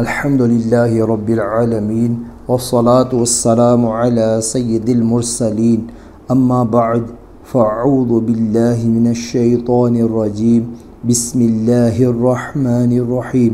الحمد لله رب العالمين والصلاة والسلام على سيد المرسلين. أما بعد فأعوذ بالله من الشيطان الرجيم. بسم الله الرحمن الرحيم.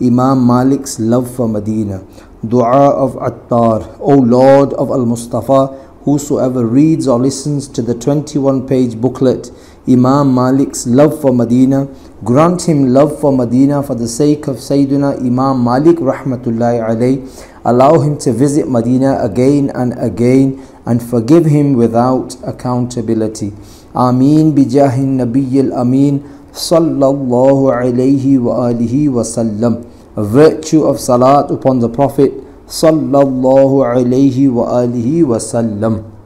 Imam Malik's love for Medina. Dua of Attar. O Lord of Al-Mustafa Whosoever reads or listens to the 21 page booklet Imam Malik's love for Medina grant him love for Medina for the sake of Sayyidina Imam Malik rahmatullahi alayh. Allow him to visit Medina again and again and forgive him without accountability. Ameen bijahin nabiyil ameen sallallahu alayhi wa alihi wa sallam. A virtue of salat upon the prophet sallallahu alayhi wa alihi wa sallam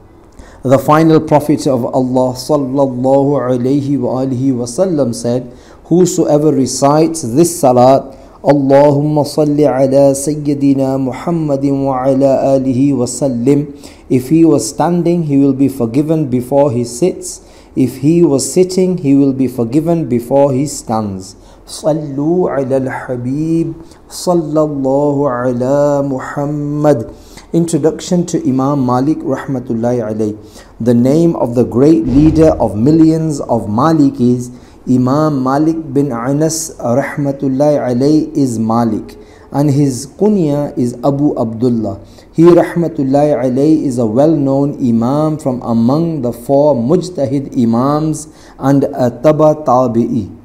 the final prophet of Allah sallallahu alaihi wasallam said, Whosoever recites this salat, Allahumma salli ala Sayyidina Muhammadin wa ala alihi wasallim. If he was standing, he will be forgiven before he sits. If he was sitting, he will be forgiven before he stands. Sallu ala al-Habib, sallallahu ala Muhammad. Introduction to Imam Malik rahmatullahi alayh. The name of the great leader of millions of Malikis, Imam Malik bin Anas rahmatullahi alayh is Malik and his kunya is Abu Abdullah. He rahmatullahi alayh is a well-known imam from among the four mujtahid imams and a taba tabi'i.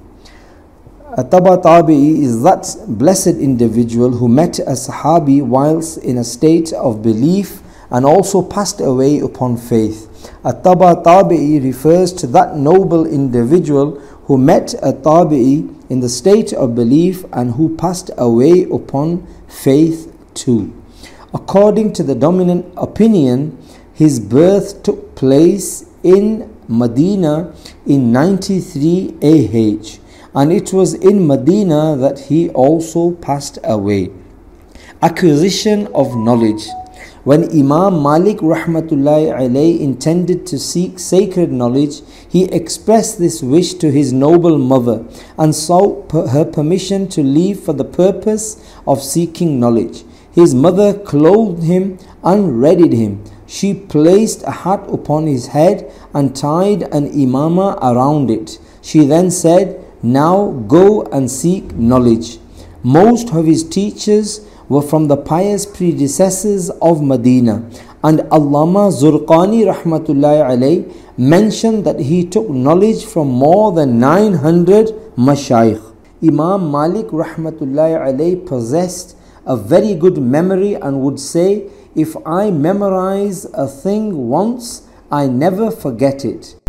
A tabi'i is that blessed individual who met a sahabi whilst in a state of belief and also passed away upon faith. A tabi'i refers to that noble individual who met a tabi'i in the state of belief and who passed away upon faith too. According to the dominant opinion, his birth took place in Medina in 93 AH and it was in Medina that he also passed away. Acquisition of knowledge. When Imam Malik rahmatullahi alayh intended to seek sacred knowledge, he expressed this wish to his noble mother and sought her permission to leave for the purpose of seeking knowledge. His mother clothed him and readied him. She placed a hat upon his head and tied an imama around it. She then said, Now go and seek knowledge. Most of his teachers were from the pious predecessors of Medina. And Allama Zurqani rahmatullahi alayh mentioned that he took knowledge from more than 900 mashayikh. Imam Malik rahmatullahi alayh possessed a very good memory and would say, If I memorize a thing once, I never forget it.